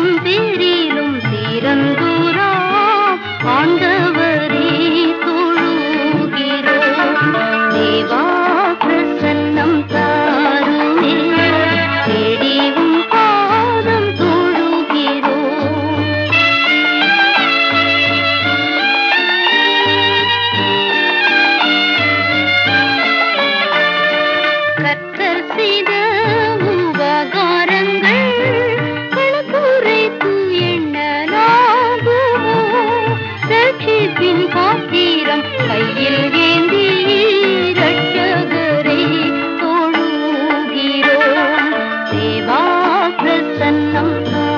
தம்பிரே தன்னம்